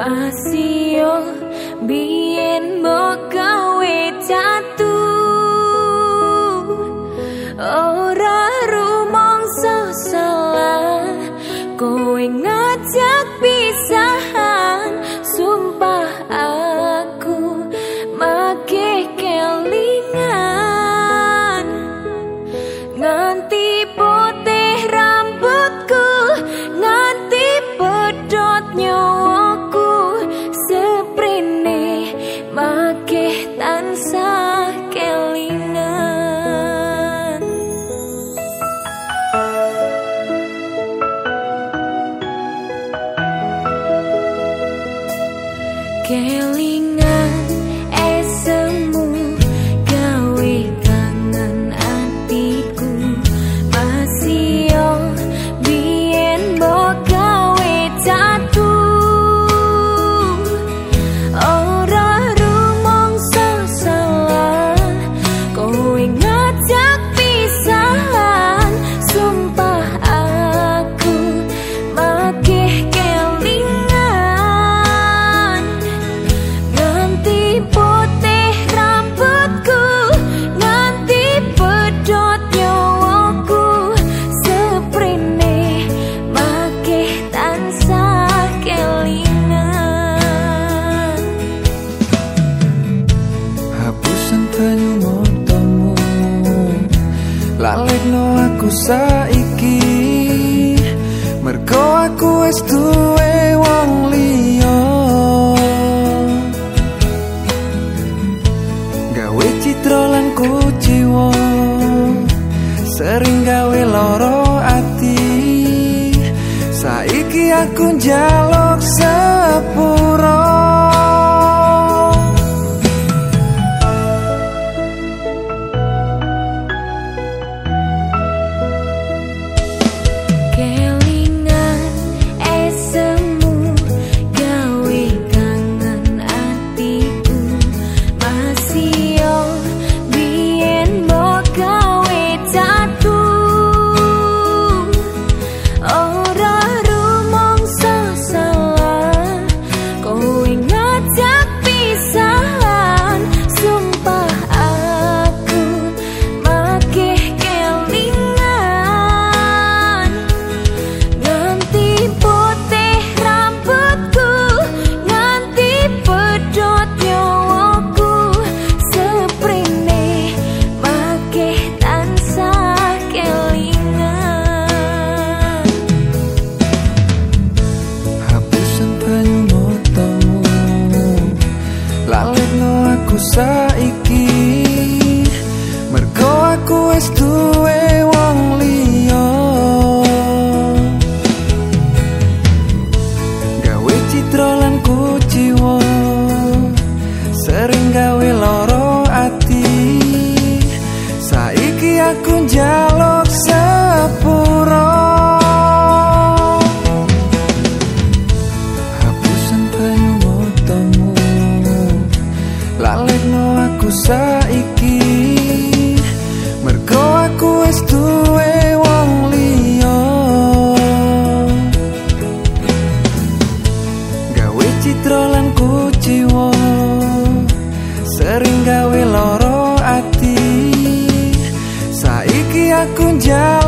masih kelingan saiki. Mergo aku wis duwe wong liya. Gawe citra lan kuciwa sering gawe loro ati. Saiki aku njaluk Sutra lan kuciwa. Sering gawe loro ati. Saiki aku njaluk sepuro Hapusan payu motomu Lalekno aku saiki. jiwa sering gawe loro ati. Saiki aku jauh